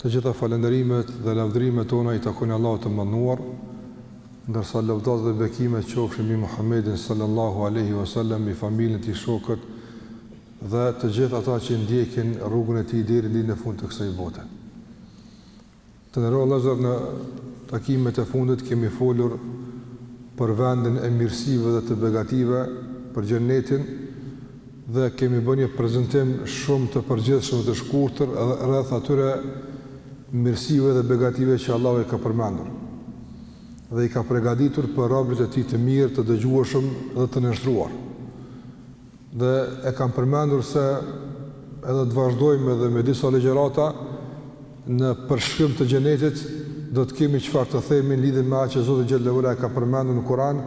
Të gjitha falënderimet dhe lavdërimet tona i takojnë Allahut të Madhëruar, ndërsa lavdat dhe bekimet qofshin mbi Muhammedin sallallahu alejhi ve sellem, mbi familjen e tij, shokët dhe të gjithë ata që ndjekin rrugën e tij deri në ditën e fundit të kësaj bote. Të nderuar vëllezër, në takimet e fundit kemi folur për vendin e mirësive dhe të begative, për xhennetin, dhe kemi bërë një prezantim shumë të përgjithshëm dhe të shkurtër rreth atyre mirësive dhe begative që Allahu i ka përmendur dhe i ka pregaditur për robrit e tij të mirë, të dëgjueshëm dhe të nënshtruar. Dhe e kam përmendur se edhe të vazhdojmë edhe me disa ligjërata në përshkrim të Xhenetit do të kemi çfarë të themi lidhje me atë që Zoti xhel-le xhelaluhu e ka përmendur në Kur'an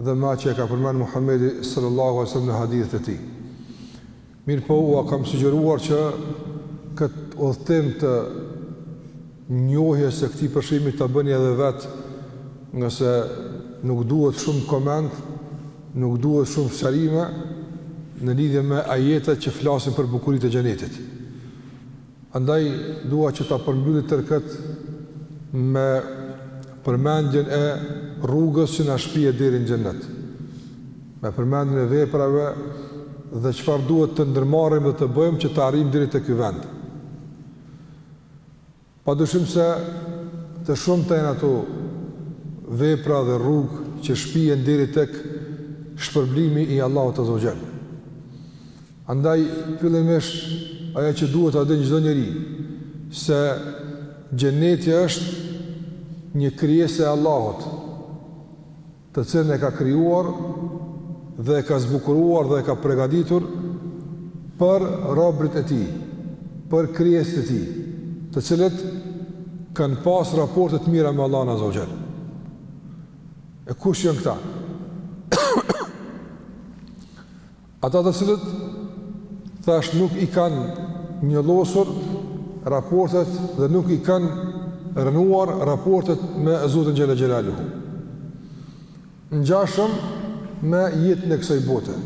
dhe me atë që e ka përmendur Muhamedi sallallahu alaihi wasallam në hadithet e tij. Mirpo ua kam sugjeruar që këtë udhëtim të njohjes së këtij përshkrimi ta bëni edhe vet, ngase nuk duhet shumë koment, nuk duhet shumë sqarime në lidhje me ajetet që flasin për bukuritë e Xhenetit. Andaj dua që ta përmbylli tërë këtë me përmendjen e rrugës që na shpie deri në Xhennet, me përmendjen e veprave dhe çfarë duhet të ndërmarrim dhe të bëjmë që të arrijmë deri te ky vend. Padyshim se të shumta janë ato vepra dhe rrugë që shpien deri tek shpërblimi i Allahut azze ue xhel. Andaj, fillimisht, ajo që duhet ta dijë çdo njeri, se Xheneti është një krijesë e Allahut, të cilën e ka krijuar dhe e ka zbukuruar dhe e ka pregaditur për robrit e Tij, për krijesat e Tij, të cilët kanë pas raporte të mira me Allahun azze ue xhel. E kush janë këta? Ata të cilët thashë nuk i kanë njollosur raportet dhe nuk i kanë rënuar raportet me Zotin xhel-le xhelaluhu. Ngjashëm me jetën e kësaj bote.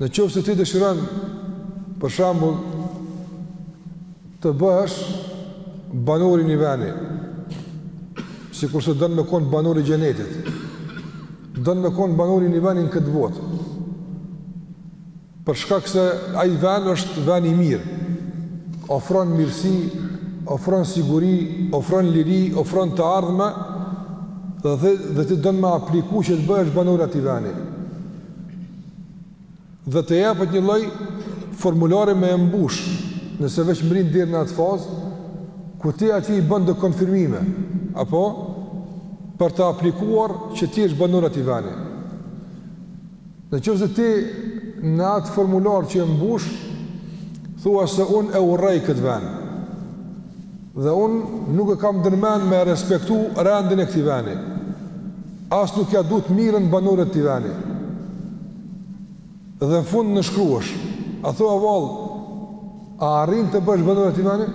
Në qoftë se ti dëshiron, për shembull, të bëhesh banor i një veni, sikurse don me kon banor i Xhenetit, Don me kon banor i një veni në këtë botë. Për shkak se ai ven është ven i mirë. Ofron mirësi, ofron siguri, ofron liri, ofron të ardhme dhe dhe ti don me apliku që të bëhesh banor i atij veni. dhe të jepet një lloj formulari me e mbush nëse veç mbrin deri në atë fazë ku ti aty i ban do konfirmime apo për të aplikuar që të jesh banor i atij veni në qoftë se ti në atë formular që e mbush thua se unë e urrej këtë ven dhe unë nuk e kam ndërmend me respektu rendin e këtij veni as nuk ja du të mirën banorëve të atij veni Dhe në fund nënshkruash. A thua vallë, a arrin të bëhesh banor i atij veni?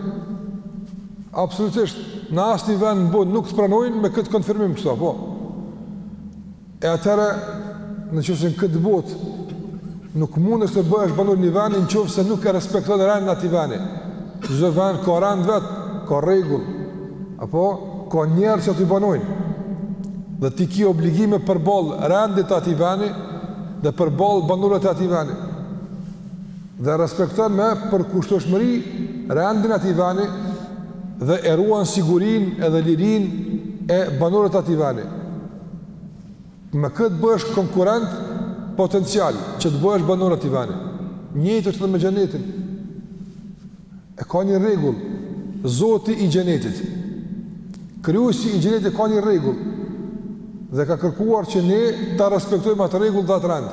Absolutisht, në asnjë vend në botë nuk të pranojnë me këtë konfirmim kështu, po. E atëherë, në qoftë se në këtë botë, nuk mundesh të bëhesh banor i një veni në qoftë se nuk e respekton rendin e atij veni. Çdo vend ka rend të vet, ka rregull, apo ka njerëz që aty banojnë. Dhe ti ke obligime përballë rendit të atij vendi dhe përballë banorëve të atij vendi. Dhe respekton me përkushtueshmëri rendin e atij vendi dhe e ruan sigurinë edhe lirinë e banorëve të atij vendi. Me këtë bëhesh konkurrent potencial që të bëhesh banor i atij vendi? Njëjtë është edhe me xhenetin. E ka një rregull Zoti i xhenetit. Krijuesi i xhenetit ka një rregull dhe ka kërkuar që ne ta respektojmë atë rregull dhe atë rend.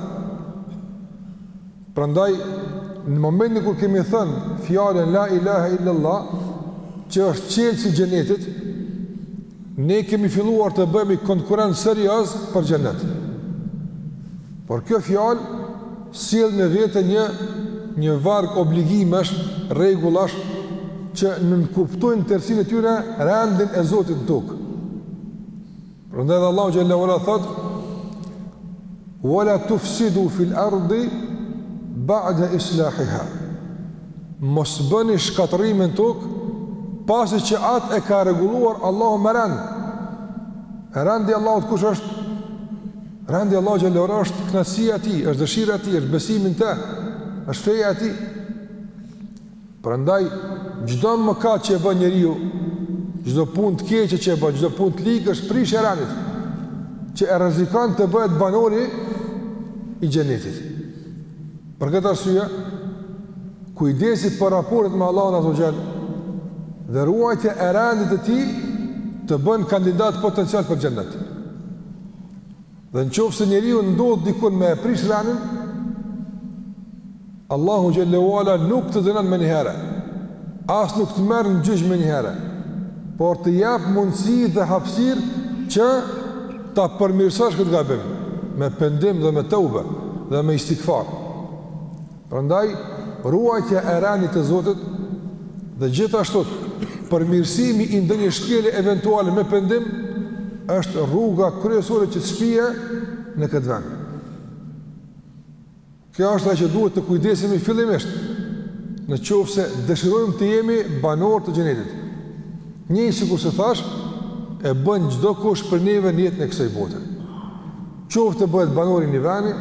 Prandaj në momentin kur kemi thënë fjalën la ilaha illallah, që është çelësi i xhenetit, ne kemi filluar të bëhemi konkurrentë seriozë për xhenet. Por kjo fjalë sjell me vete një një varg obligimesh, rregullash që nënkuptojnë në tërësinë e tyre rendin e Zotit në tokë. Prandaj edhe Allahu xhalla wala thot: "Wala tufsidu fil ardi ba'da islahiha." Mos bëni shkatërrim në tokë pasi që atë e ka rregulluar Allahu me rend. Rendi i Allahut kush është? Rendi i Allahut xhalla wala është kënaqësia e tij, është dëshira e tij, është besimi në te, është feja e tij. Prandaj, çdo mëkat që e bën njeriu, çdo punë të keqe që e bën, çdo punë të ligë është prishje e rendit, që e rrezikon të bëhet banor i xhenetit. Për këtë arsye, kujdesi për raportet me Allahun azza wa xhal dhe ruajtja e rendit të tij të bën kandidat potencial për xhenet. Dhe në qoftë se njeriu ndodh dikun me e prish renin, Allahu xhelle ue ala nuk të dënon menjëherë, as nuk të merr në gjyq menjëherë, por të jep mundësi dhe hapësirë që ta përmirësosh këtë gabim, me pendim dhe me teube dhe me istigfar. Prandaj, ruajtja e rendit të Zotit dhe gjithashtu përmirësimi i ndonjë shkelje eventuale me pendim është rruga kryesore që të shpie në këtë vend. Kjo është ajo që duhet të kujdesemi fillimisht në qoftë se dëshirojmë të jemi banorë të xhenetit. Njëjtë sikurse thashë e bën çdokush për neve në jetën e kësaj bote. Qoftë të bëhet banor i një veni,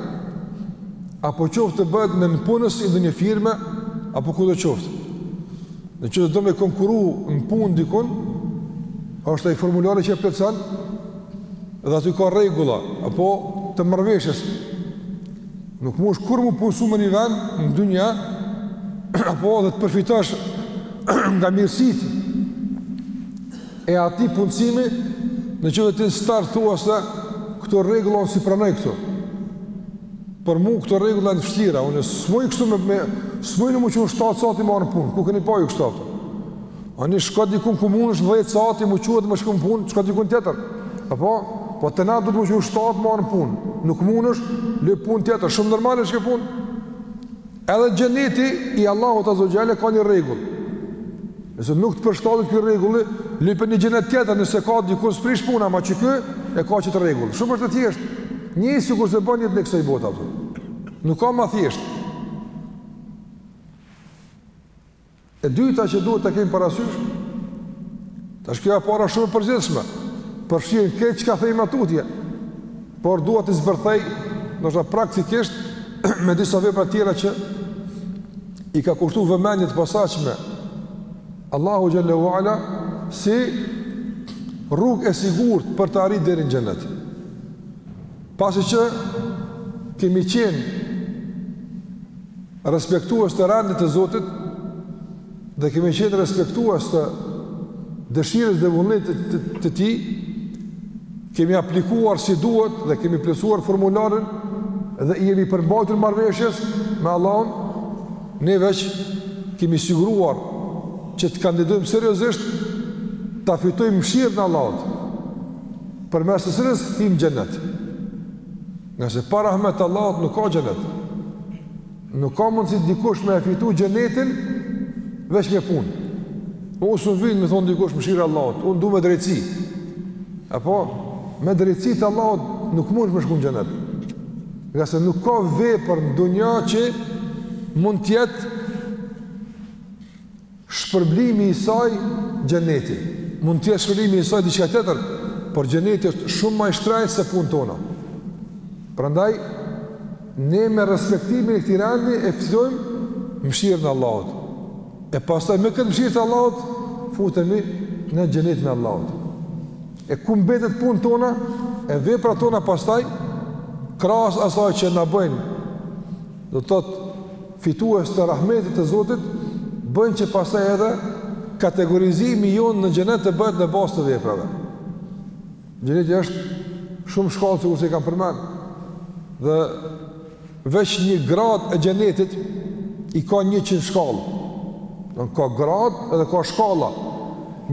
apo qoftë të bëhet nëpunës i ndonjë firme, apo kudo qoftë. Në qoftë do me konkuru në punë dikun, është ai formulari që e plotëson, dhe aty ka rregulla, apo të marrëveshjes. Nuk munesh kurrë m'u punësu në një vend, në dynja, apo dhe të përfitosh nga mirësitë. e atij punësimi në qoftë ti n'start thua se këto rregulla unë s'i pranoj këto për mu këto rregulla janë t'vështira unë s'muj kështu me, me s'muj unë m'u çu në 7 sahati me ardh në punë ku keni pa ju kështu apo ani shko dikun ku munesh 10 sahati m'u çu edhe me shku në punë shko dikun tjetër apo po te na duhet m'u çu në 7 me ardh në punë nuk munesh lyp punë tjetër shumë normale s'ke punë Edhe xheneti i Allahut azza wa jalla ka një rregull. Nëse nuk të përshtatet ky rregull, lype një xhenet tjetër, nëse ka dikun s'prish punë, ama qeky e ka qet rregull. Shumë është e thjeshtë. Njëjtë sikurse bon n'jetën e kësaj bote apo. Nuk ka ma thjesht. E dyta që duhet ta kemi parasysh, tash kjo e para shumë e përgjithshme, përfshihen krejt çka themi ma tutje, por duhet t'i zbërthej, ndoshta praktikisht, me disa vepra tjera që i ka kushtu vëmendje të posaçme, Allahu xhelle ue ala, si rrugë e sigurt për të arrit deri n'xhenet. Pasi që kemi qenë respektues të rendit të Zotit dhe kemi qenë respektues të dëshirës dhe vullnetit të, të, të, të, tij, kemi aplikuar si duhet dhe kemi plotësuar formularin dhe i jemi përmbajtur marrëveshjes me Allahun, ne veç kemi siguruar që të kandidojmë seriozisht ta fitojmë mëshirën e Allahut përmes së cilës hijmë n'xhenet. Ngase pa rahmet të Allahut nuk ka xhenet. Nuk ka mundësi dikush me e fitu xhenetin veç me punë. Po s'un vi me thonë dikush mëshirë Allahut, unë du me drejtësi. E po, me drejtësi të Allahut nuk mundesh me shku në xhenet. Ngase nuk ka vepër në dunja që mund të jetë Shpërblimi i saj xheneti. Mund të jetë shpërblimi i saj diçka tjetër, por xheneti është shumë më i shtrenjtë se punët tona. Prandaj ne me respektimin e këtij rendi e fitojmë mëshirën e Allahut. E pastaj me këtë mëshirë të Allahut futemi në xhenetin e Allahut. E ku mbetet punët tona e veprat tona pastaj krahas asaj që na bëjnë Do të thotë fitues të rahmetit të Zotit bëjnë që pastaj edhe kategorizimi jonë në xhenet të bëhet në bazë të veprave. Xheneti është shumë shkallë sikur se e kam përmend. Dhe veç një grad e xhenetit i ka 100 shkallë. Dmth ka grad edhe ka shkalla.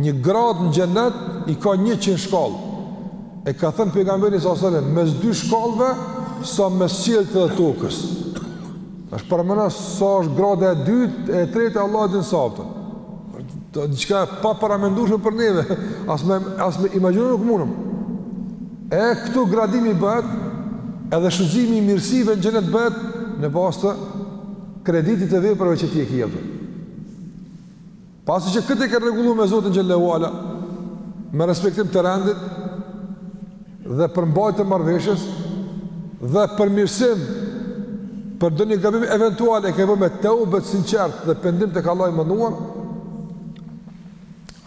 Një grad në xhenet i ka 100 shkallë. E ka thënë pejgamberi sa selam mes dy shkallëve sa mes qiellit dhe tokës. Ashtu paramendo sa është grada e dytë e tretë Allahu din sa ato. Diçka e paparamendueshme për neve, as me imagjinu nuk mundum. E këtu gradimi bëhet edhe shfrytëzimi i mirësive në xhenet bëhet në bazë të kreditit të veprave që ti i ke pasur. Pasi që këtë e ke rregulluar me Zotin xhele ue ala, me respektim të rendit dhe përmbajtje të marrëveshjes dhe përmirësim për ndonjë gabim eventual e ke bërë me teube të sinqertë dhe pendim të kallajmënuar,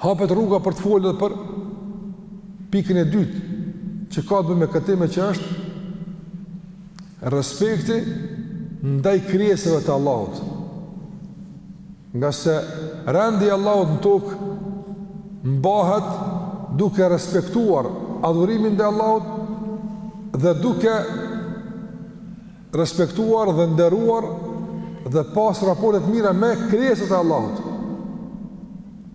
hapet rruga për të folë dhe për pikën e dytë, që ka të bëjë me këtë temë që është respekti ndaj krijesave të Allahut. Ngase rendi i Allahut në tokë mbahet duke respektuar adhurimin ndaj Allahut dhe duke respektuar dhe nderuar dhe pas raporte të mira me krijesat e Allahut.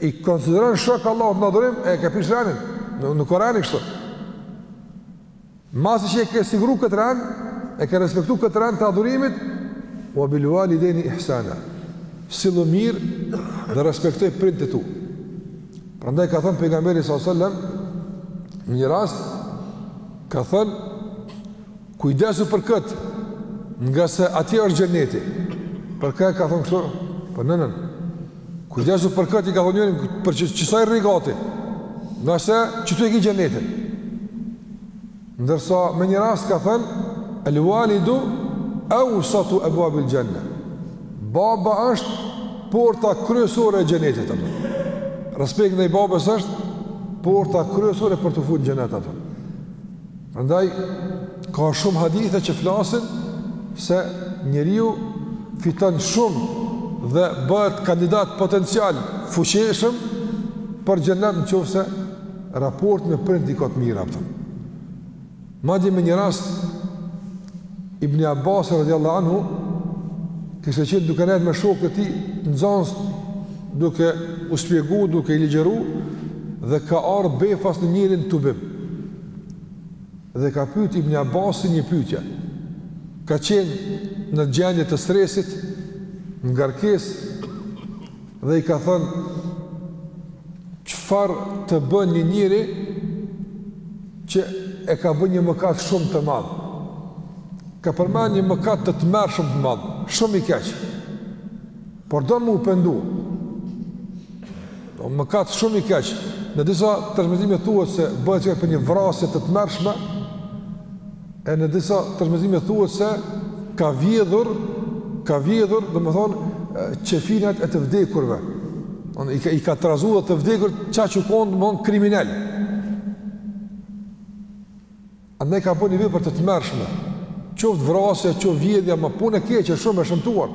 i konsideron shok Allahut në adhurim, e ke prish renin, në, në Kuran kështu. Masi që e ke siguru këtë ren, e ke respektu këtë ren të adhurimit, ue bil ualidejni ihsana, sillu mirë dhe respektoj prindët e tu. Prandaj ka thënë pejgamberi s.a.s. Në një rast, ka thënë, Kujdesu për këtë, ngase atje është gjenneti. Për këtë ka thonë kështu, për nënën. Kujdesu për këtë i ka thonë njërit, për që, qësaj rri gati, ngase qëtu e ki gjennetin. Ndërsa me një rast ka thonë, el walidu eusatu ebuabil gjenne. Baba është porta kryesore e gjennetit. Respekti ndaj babës është porta kryesore për t'u fut në gjennet. Apo. Prandaj ka shumë hadithe që flasin se njeriu fiton shumë dhe bëhet kandidat potencial fuqishëm për xhenet nëse raportet me prind i ka të mira apo. Madje me një rast Ibni Abasi radiallahu anhu kishte qenë duke nejtë me shokët e tij, nxënës, duke u spjegu, duke i ligjeru dhe ka ardhë befas një njeri në tubim dhe ka pyt Ibni Abasin një pytje ka qenë në gjendje të stresit, ngarkesës Dhe i ka thënë, çfarë të bën një njeri që e ka bë një mëkat shumë të madh. Ka përmen një mëkat të tmerrshëm, të madh, shumë i keq. Por don me u pendu. Do mëkat shumë i keq. Në disa transmetime thuhet se bëhet fjalë për një vrasje të tmerrshme, E në disa transmetime thuhet se ka vjedhur, ka vjedhur, domethënë qefinat e të vdekurve. On i ka i ka trazu edhe të vdekurit, ka qenë domthon kriminel. Andaj ka bë një vepër të tmerrshme. Qoftë vrasja, qoftë vjedhja, ama punë e keqe, shumë e shëmtuar.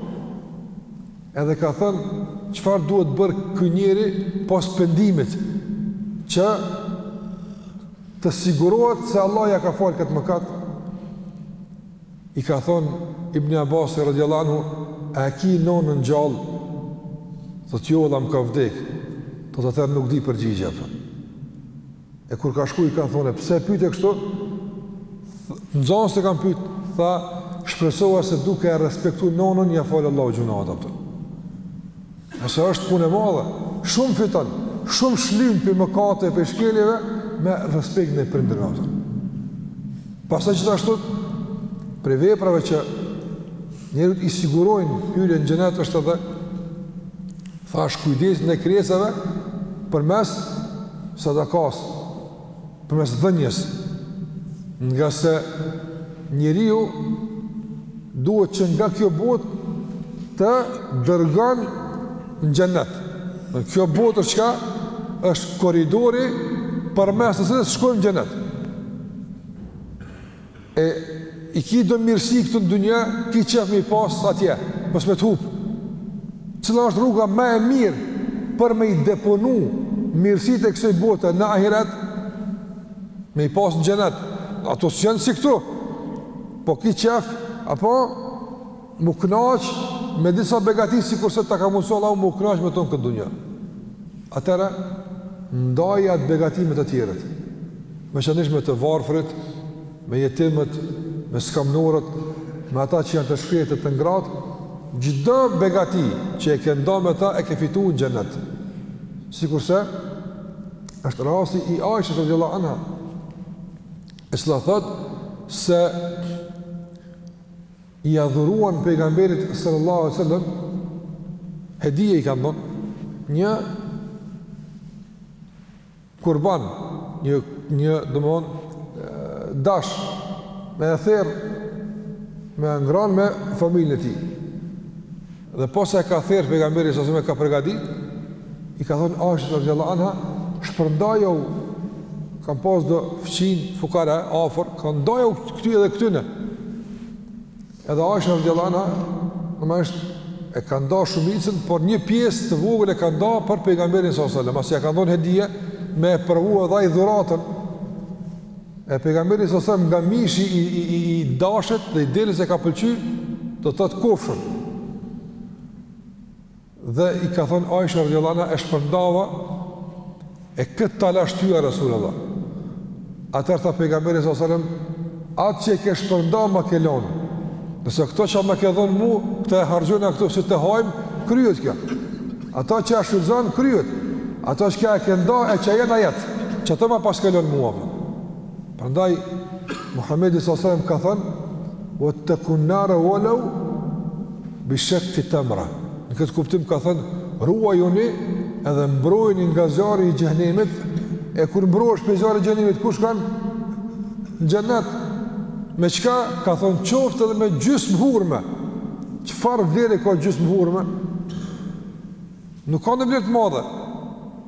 Edhe ka thënë çfarë duhet bërë ky njeri pas pendimit që të sigurohet se Allahu ia ka falë këtë mëkat, i ka thonë Ibn Abasi radiallahu anhu, a e ki nonën gjallë? Thotë jo vëlla më ka vdekë, thotë atëherë nuk di përgjigje. Apo. E kur ka shku i kanë thonë, pse e pyte kështu, nxënësit? E kam pyt, tha, shpresoha se duke e respektu nonën, ia fal Allahu gjynahet, apo. Ngase është punë e madhe, shumë fiton, shumë shlyn prej mëkateve, prej shkeljeve, me respektin ndaj prindërve, apo. Pastaj gjithashtu, prej veprave që njeriut i sigurojnë hyrje në gjenet është edhe, thash kujdesi ndaj krijesave, përmes sadakasë, përmes dhënies, ngase njeriu duhet që nga kjo botë të dërgon në xhenet. Kjo botë është çka? Është korridori përmes të cilës shkojmë në xhenet. E i ki do mirësi këtu në dunja, ki qef me i pas atje, mos me të hup. Cila është rruga më e mirë për me i deponu mirësit e kësoj bote në ahiret, me i pas në xhenet, ato s'jenë si këtu, po ki qef, apo, M'u kënaq me disa begati sikurse ta ka mundësu Allahu m'u kënaq me to në këtë dunja. Atëherë, ndaji ato begati me të tjerët. Veçanërisht me të varfrit, me jetimet, me skamnorët, me ata që janë të shkretë të ngratë, çdo begati që e ke nda me ta e ke fitu në xhennet. Sikurse është rasti i Aishës radhiyallahu anha. E cila thotë se ia dhuruan pejgamberit sallallahu alaihi wasallam hedije i kanë dhonë një kurban një një domethonë dash me e therr me e ngran me familjen e tij Dhe posa e ka therë pejgamberi alejhi selam e ka përgatit, i ka thonë Aishës radhiyallahu anha, shpërndajau kanë pas do fqin fukara afër, kanë ndajë këty edhe këtyne. Edhe Aisha radhiyallahu anha, normalisht e ka nda shumicën, por një pjesë të vogël e ka nda për pejgamberin sallallahu alajhi wasallam, pasi ja kanë dhonë hedije me e provu edhe ai dhuratën. E pejgamberi sallallahu alejhi ve sellem nga mishi i i i i dashit dhe i deles e ka pëlqy, do të thotë kofshën. Dhe i ka thënë Aisha radhiyallahu anha e shpërndava e këtë ta lash ty ja Rasulullah. Atëherë tha pejgamberi sallallahu alejhi ve sellem atë që e ke shpërnda ma ke lonë. Ndërsa këtë që ma ke dhonë mu, këtë e harxhojmë këtu se ta hajmë, kryhet kjo. Ata që e shfrytëzon kryhet, ata çka e ke nda e qajo na jet, qatë ma paske lonë mua. Prandaj Muhamedi sallallahu alajhi wasallam ka thënë: "Wattakun nara walau bi shikki tamra." Në këtë kuptim ka thënë: "Ruajuni edhe mbrojuni nga zjarri i xhenemit." E kur mbrohesh prej zjarrit të xhenemit, ku shkon, në xhenet? Me çka ka thënë qoftë edhe me gjysmë hurme. Çfarë vlere ka gjysmë hurme? Nuk ka naj vlerë të madhe.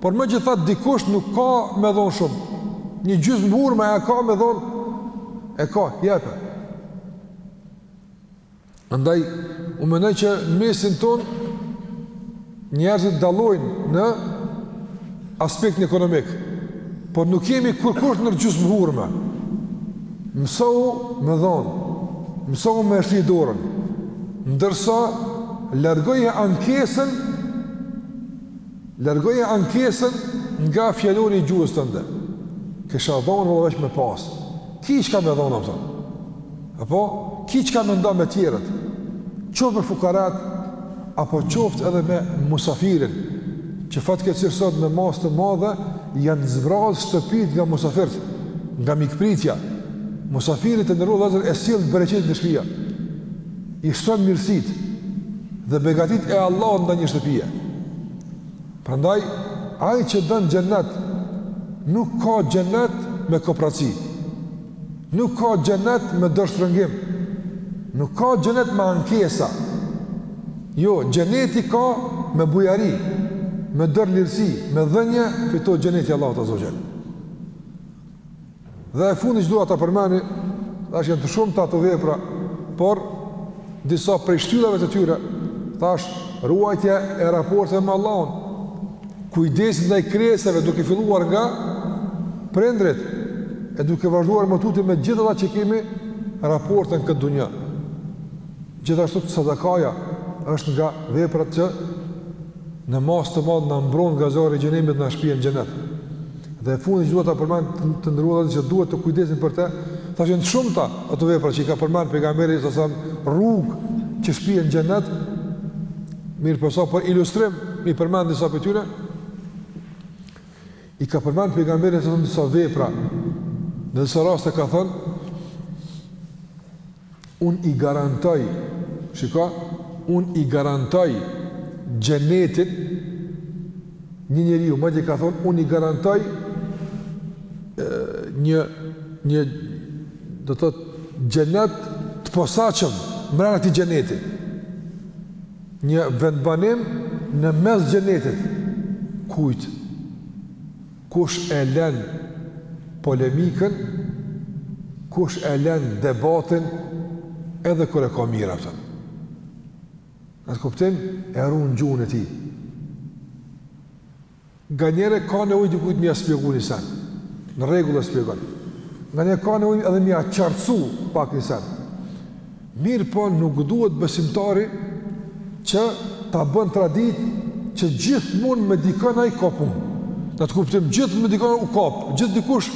Por megjithatë dikush nuk ka me dhonë shumë. Një gjysmë hurme e ka me dhonë, e ka, jepe. Andaj, unë menoj që në mesin tonë, Njerëzit dallojnë në aspektin ekonomik, por nuk jemi kurkush nën gjysmë hurme. Mësohu me dhonë, mësohu me shtri dorën, ndërsa largoje ankesën, largoje ankesën nga fjalori i gjuhës tënde. Kisha dhonë vlla veç me pasë. Ki çka me dhonë, a kupton. Apo, ki çka me nda me tjerët, qoftë me fukaratë, apo qoftë edhe me musafirin, që fatkeqësisht sot me masë të madhe, janë zbrazë shtëpitë nga musafirët, nga mikpritja, musafiri, të nderuar vëllezër, e sjell bereqetin në shpi, i shton mirësitë dhe begatitë e Allahut ndaj një shtëpie. Prandaj, ai që don xhenet, nuk ka xhenet me kopraci, Nuk ka xhenet me dorështrëngim, nuk ka xhenet me ankesa. Jo, xheneti ka me bujari, me dorëlirësi, me dhënje, fitohet xheneti i Allahut azze ve xhel. Dhe e fundit që dua ta përmendi, thashë janë të shumta ato vepra, por disa prej shtyllave të tyre, thashë ruajtja e raporteve me Allahun. Kujdesi ndaj krijesave duke filluar nga prindërit e duke vazhduar më tutje me gjithë ata që kemi raporte në këtë dunja. Gjithashtu sadakaja është nga veprat që në masë të madhe na mbron nga zjarri i xhehenemit, na shpie në xhenet. Dhe e fundit që duhet ta përmend të nderuar që duhet të kujdesemi për të, thashë janë të shumta ato vepra që i ka përmend pejgamberi alejhi selam rrugë që shpien në xhenet, mirëpo sa për ilustrim i përmend disa prej tyre. I ka përmend pejgamberi alejhi selam disa vepra. Në disa raste ka thënë Unë i garantoj, shiko, unë i garantoj xhenetin një njeriu, madje ka thonë unë i garantoj një një do të thotë xhenet të posaçëm mbrenda këtij xheneti. Një vendbanim në mes xhenetit. Kujt? Kush e len polemikën, kush e len debatin, edhe kur e ka mirë, a kupton. Në atë kuptim, e run gjuhën e tij. Nganjëherë ka nevojë dikujt me ia spjegu një sen, në rregull e spjegon. Nganjëherë ka nevojë edhe me ia qartësu pak një sen. Mirëpo nuk duhet besimtari që ta bën traditë që gjithmonë me dikon ai ka punë. Në at kuptim gjithmonë me dikon u kap, gjithë dikush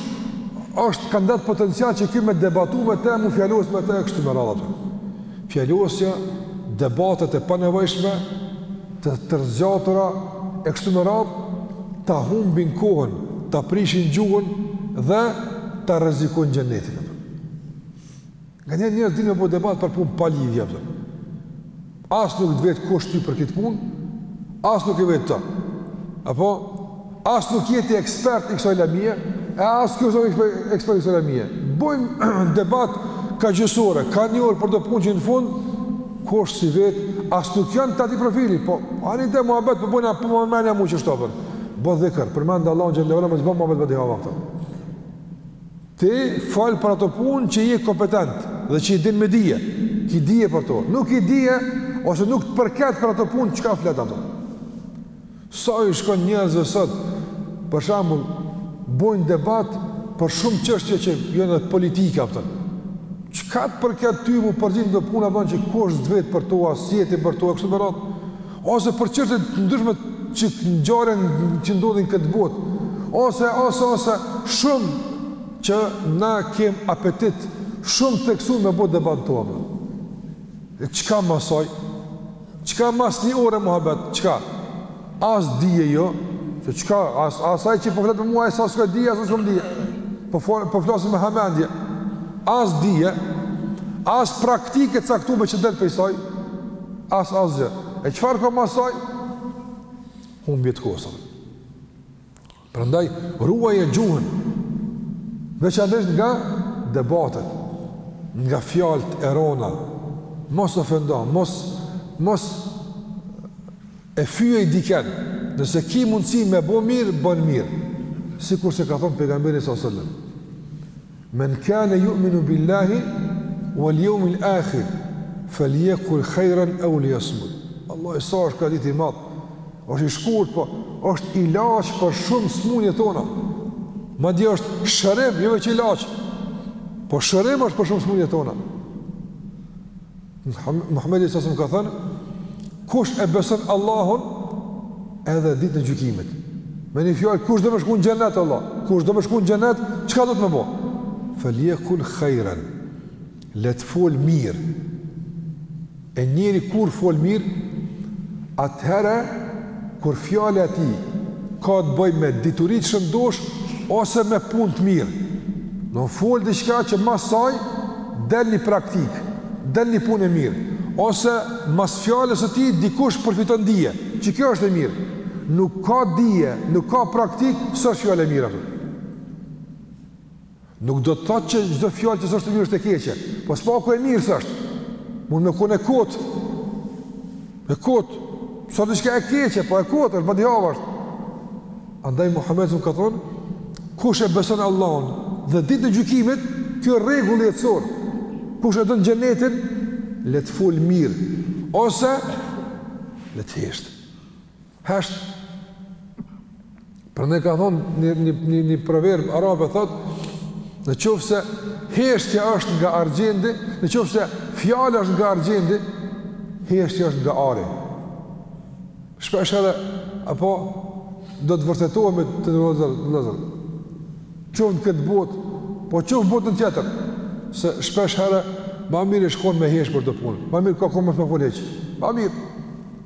është kandidat potencial që ky me debatu me të, mu fjalos me të kështu me radhë. Fjalosja, debatet e panevojshme, të stërzgjatura e kështu me radhë, ta humbin kohën, ta prishin gjuhën dhe ta rrezikojnë xhenetin. Nganjëherë njerëz dinë me bo debat për pun pa lidhja për. As nuk të vet kush ty për këtë pun, as nuk e vet atë. Apo, as nuk je ti ekspert i kësoj lamije, e as kjo zove ekspert i kësoj lamije. Bojmë debat ka gjysë ore, ka një orë për do pun që në fund, kush s'i vet, as nuk janë të ati profili, po, ani dhe muhabet po bojnë a për më menja mu që shtopën. Bo dhikër, përmende Allah në gjendevra, mos bo muhabet për dihava këta. Ti fol për ato punë që je kompetent dhe që i din me dije. Ki dije për to. Nuk i dije ose nuk të përket për ato punë çka flet ato. Sa i shkon njerëzve sot për shembull bojnë debat për shumë çështje që janë edhe politike ato. Çka të përket ty mu përzi në do puna bën që kush s't'vet për to, as je ti për to, kështu me radhë. ose për çështje të ndryshme që ngjarje që ndodhin këtë botë, ose ose ose shumë që na kem apetit shumë të theksuar me bo debat të apo. E çka masaj? Çka mas një ore muhabet? Çka? As dije jo, se çka as ai që po flet me mua ai as s'ka dije, as s'kom dije. Po fol, po flasim me hamendje. As dije, as praktikë e caktuar që del prej soj. As asgjë. E çfarë ka masaj? Humbje të kohës. Prandaj ruaje gjuhën. Veçanërisht nga debatet, nga fjalët e rona. Mos ofendo, mos mos e fyej dikën. Nëse ki mundësi me bë mirë, bën mirë. Sikurse ka thënë pejgamberi sallallahu alajhi wasallam. Men kane yu'minu billahi wal yawmil akhir falyakul khayran aw liyasmut. Allah, sa është ky hadith i madh. Është i shkurt, po është ilaç për shumë smundje tona. Madje është shërim, jo veç ilaç. Po shërim është për shumë smundje tona. Muhamedi alejhi selam ka thënë, kush e beson Allahun edhe ditën e gjykimit. Me një fjalë kush do me shku në xhenet Allah? Kush do me shku në xhenet? Çka duhet me bo? Falyakul khairan. Le të fol mirë. E njeri kur fol mirë, atëherë kur fjala e tij ka të bëjë me dituri të shëndoshë ose me punë të mirë. Don fol diçka që mas saj del një praktikë, del një punë e mirë ose mas fjalës së tij dikush përfiton dije, që kjo është e mirë. Nuk ka dije, nuk ka praktikë, s'është fjalë e mirë ato. Nuk do të thotë që çdo fjalë që s'është e mirë është e keqe, po së paku e mirë s'është. Mund me kon e kotë. E kotë. S'o diçka e keqe, po e kotë, është badihava. Andaj Muhammed a.s. ka thonë, kush e beson Allahun dhe ditën e gjykimit, kjo rregull jetësor. Kush e don xhenetin, le të fol mirë. Ose, le të heshtë. Hesht. Prandaj ka thonë një, një, një, një proverb arabe, thotë, në qoftë se heshtja është nga argjendi, në qoftë se fjala është nga argjendi, heshtja është nga ari. Shpeshherë, apo, do të vërtetohemi të vllezër. Qoftë në këtë botë, po qoftë në botën tjetër, se shpeshherë, ma mirë ish kon me heshtë për do punë, ma mirë ka kon mos me fol hiç, ma mirë.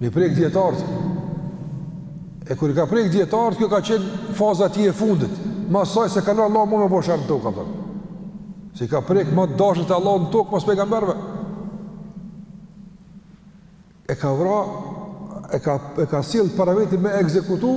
Me i prek dijetarët, e kur i ka prek dijetarët, kjo ka qenë faza e tij e fundit, mas saj s'e ka lënë Allahu më me bo sherr në tokë, a kupton, se i ka prek ma të dashtit e Allahut në tokë, mas pejgamberëve, e ka vra, e ka, e ka sjell para veti me ekzekutu,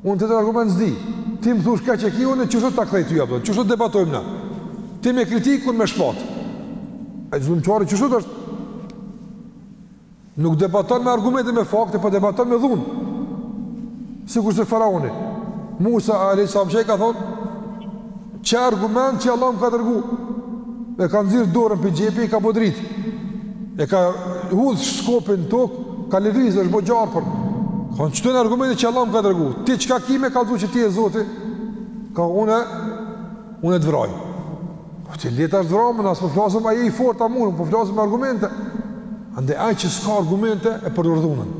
Unë të them argument s'di, ti më thush keq e ki, unë qështu ta kthej ty, a kupton, qështu debatojmë na? Ti me kritikë, unë me shpatë. E zullumqari, qështu është? Nuk debaton me argumente, me fakte, po debaton me dhunë. Sikurse faraoni. Musa, a.s. çka i ka thonë? Qe argument që Allahu më ka dërgu. E ka nxjerr dorën prej xhepi, e ka bo dritë. E ka hudhë shkopin në tokë, ka lëviz, është bo gjarpër. Ka thonë qëto janë argumentet që Allahu më ka dërgu. Ti çka ki me kallxu që ti je zot? Ka thonë, unë të vraj. Po ti lehtë është vram, na s' po flasëm, a je i fort, a mun, po flasëm argumente. Andaj ai që s'ka argumente, e përdor dhunën.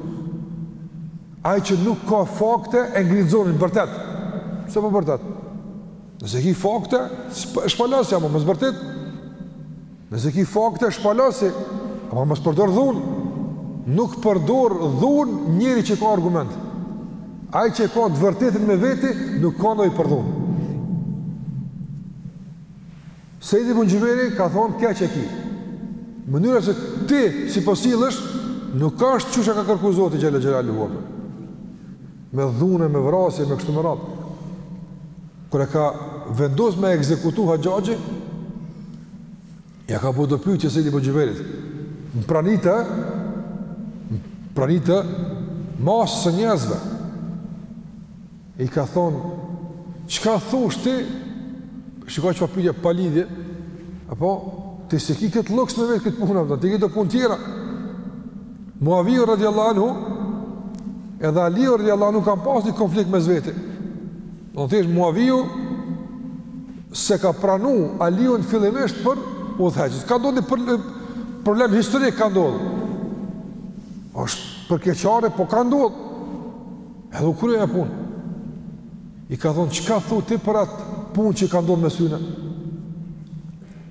Ai që nuk ka fakte e ngrin zonin, bërtet. Pse po bërtet? Nëse ki fakte, shpalosi apo mos bërtit. Nëse ki fakte, shpalosi apo mos përdor dhunë. Nuk përdor dhunë njeri që ka argument. Ai që e ka të vërtetën me veti nuk ka nevojë për dhunë. Seid Ibn Xhubejri ka thonë keq e ki. Mënyra se ti si po sillesh nuk asht qysh e ka kërku Zoti xhele xhelaluhu. Me dhunë, me vrasje, me kështu me radhë. Kur e ka vendos me e ekzekutu Haxhaxhi, ia ka bo do pyetje Seid Ibn Xhubejrit. Në prani të, prani të masës së njerëzve. I ka thonë, çka thush ti, shiko çfarë pytje pa lidhje, apo, ti s'e ki këtë luks me vetë këtë punë, apo, ti ki do punë tjera. Muaviju radiallahu anhu, edhe Aliju radiallahu anhu, kan pas një konflikt mes veti. Thjesht, Muaviju s'e ka pranu Aliun fillimisht për udhëheqës. Ka ndodh një problem historik ka ndodhë. është për keqardhje, po ka ndodhë. Edhe u krye ajo punë. I ka thonë, çka thu ti për atë punë që ka ndodh mes tyne?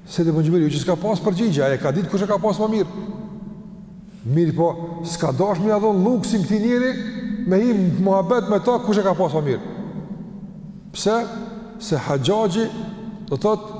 Seid Ibn Xhubejri, jo që s'ka pasë përgjigje, e ka ditë kush e ka pasë më mirë. Mirëpo, s'ka dash me ia dhonë luksin këtij njeri, me hi muhabet me ta kush e ka pasë më mirë. Pse? Se Haxhaxhi, do thotë,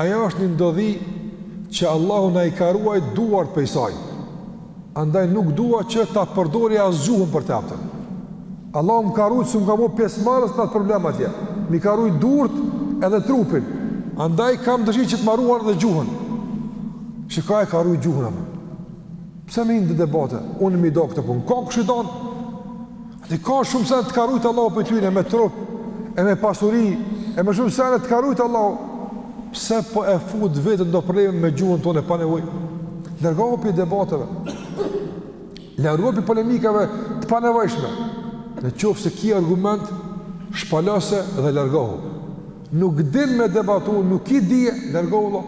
Ajo është një ndodhi që Allahu na i ka ruajt duart prej saj. Andaj nuk dua që ta përdori as gjuhën për të, apo. Allahu më ka ruajt s'um ka bo pjesëmarrës në atë problem atje. M'i ka ruajt duart edhe trupin. Andaj kam dëshirë që të më ruan edhe gjuhën. Shiko, e ka ruajt gjuhën, apo. Pse me hi në debate unë me ndonjë këtë punë. Ka kështu. Ti ka shumë sene të ka rujt Allahu prej tyne me trup, e me pasuri, e me shumë sene të ka rujt Allahu, pse po e fut vetën në do probleme me gjuhën tonde pa nevojë? Largohu prej debateve, largohu prej polemikave të panevojshme, në qoftë se ki argument, shpalose dhe largohu. Nuk din me debatu, nuk ki dije, largohu vlla.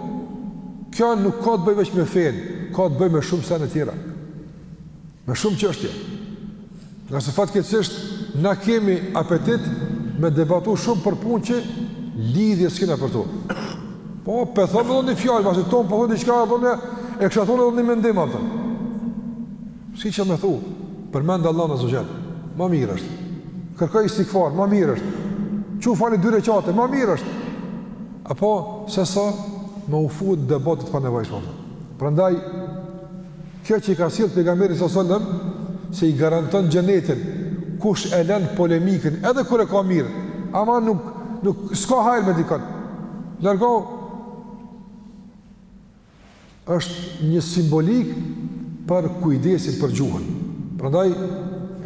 Kjo nuk ka të bëjë veç me fenë, ka të bëjë me shumë sene tjera. Me shumë çështje. Ngase fatkeqësisht na kemi apetit me debatu shumë për punë që lidhje s'kena për to. Po, p'e thom edhe një fjalë, masi tonë po thonë diçka, thonë, e kësha thonë edhe një mendim, atëm. Siç, me thu, përmendë Allahun azze ve xhel, ma mirë është. Kërko istigfar, ma mirë është. Çu fali dy reqate, ma mirë është. Apo, sesa, me u fut në debate të panevojshme. Prandaj, Kjo që i ka sjellë pejgamberi sa selam se i garanton xhenetin kush e lën polemikën edhe kur e ka mirë, ama nuk nuk s'ka hajër me dikon. Largohu është një simbolikë për kujdesin për gjuhën. Prandaj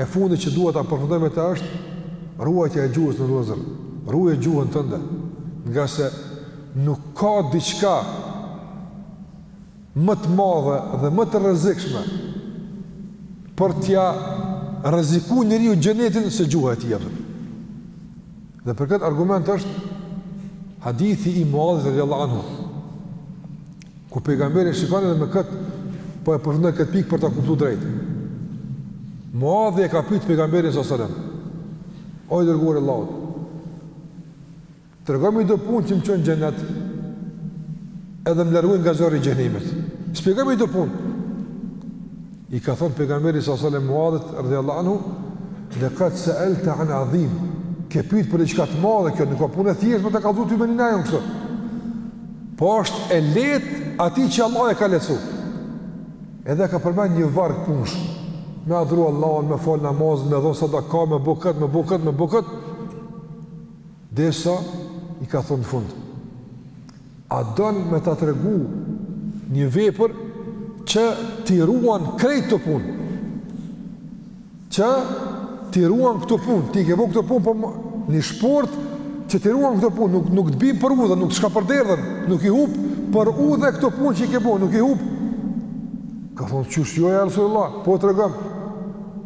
e fundit që dua ta përfundoj me të është ruajtja e gjuhës në vëllazër. Ruaj gjuhën tënde, ngase nuk ka diçka më të madhe dhe më të rrezikshme për t'ia rreziku njeriut xhenetin se gjuha e tij. Dhe për këtë argument është hadithi i Muadhit radhiyallahu anhu. Ku pejgamberi shikoni edhe me kët po e përfundoj këtë pikë për ta kuptu drejt. Muadhi e ka pyet pejgamberin sallallahu alaihi wasallam. O i dërguar i Allahut. Tregomi do punë që më çojnë n'xhenet Edhe më largojnë nga zjarri i xhehenemit Shpjegomi do punë I ka thonë pejgamberi sa selam Muadhit radhiyallahu anhu Lekad seelte an adhim Ke pyet për diçka të madhe kjo Nuk ka punë e thjeshtë me ta kallzu ty me një najon kështu Po është e lehtë atij që Allahu e ka lehtësu Edhe ka përmend një varg punësh Me adhuru Allahun, me fal namaz, me dhonë sadaka, me bo kët, me bo kët, me bo kët Derisa i ka thonë në fund, A don me ta tregu një vepër që t'i ruan krejt këto punë? Që t'i ruan këto punë, ti i ke bo këto punë po një shportë që t'i ruan këto punë, nuk nuk të bin për udhe, nuk shkapërderdhen, nuk i hup për udhe këto punë që i ke bo, nuk i hup. Ka thonë qysh jo ja Resulullah, po tregom.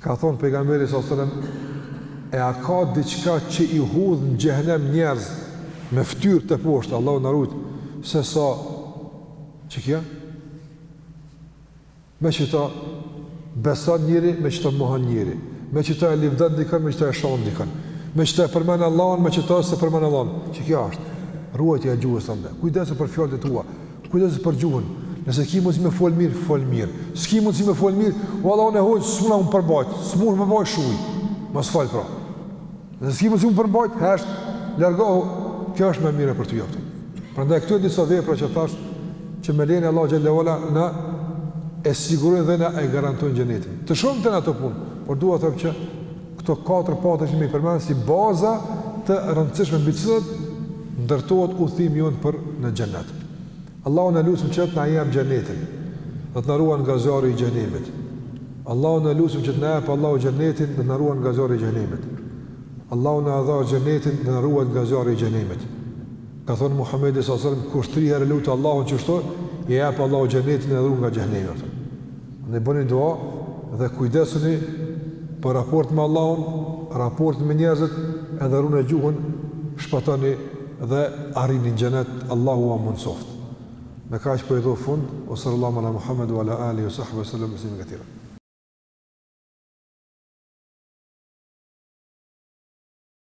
Ka thonë Pejgamberi sallallahu alejhi ve sellem, E a ka diçka që i hudh në xhehenem njerëz me fytyrë teposhtë, Allahu na rujt, sesa qekjo? Me qeta beson njeri, me qeta mohon njeri, me qeta e lavdon dikon, me qeta e shan dikon, me qeta e përmend Allahun, me qeta s'e përmend Allahun, qekjo është. Ruajtja e gjuhës tënde, kujdesu për fjalët e tua, Kujdesu për gjuhën. Nëse ki mundësi me fol mirë, fol mirë. S'ki mundësi me fol mirë, valla unë e hoj, s'muna m'u përmbajt, s'muna m'u përmbajt, shuj. Mos fol pra. Nëse s'ki mundësi m'u përmbajt, hesht, largohu, kjo është më mirë për të jaftë. Prandaj këto janë disa vepra që thashë, që me lejen e Allahut xhele ve ala na e sigurojnë dhe na e garantojnë xhenetin. Të shumta janë ato punë, por dua të them që Këto katër pata që me i përmend si baza të rëndësishme mbi të cilat ndërtohet udhëtimi jonë për në xhenet. Allahun e lusim që të na jap xhenetin dhe të na ruan nga zjarri i xhehenemit. Allahun e lusim që të na jap Allahu xhenetin dhe të na ruan nga zjarri i xhehenemit. Allahu na dha xhenetin dhe na ruan nga zjarri i xhehenemit. Ka thonë Muhamedi sallallahu alaihi wasallam, kush tri herë lut Allahun qeshtu, i jap Allahu xhenetin e ruan nga xhehenemi. Na bëni dua dhe kujdesuni për raportin me Allahun, raportin me njerëzit, edhe rune gjuhën, shpëtoni dhe arrini në xhenet, Allahu ua mundësoftë. Me kaq po i jap fund, ua salli Allahumme ala Muhammed ua ala alihi wa sahbihi wa sallim teslimen kethira.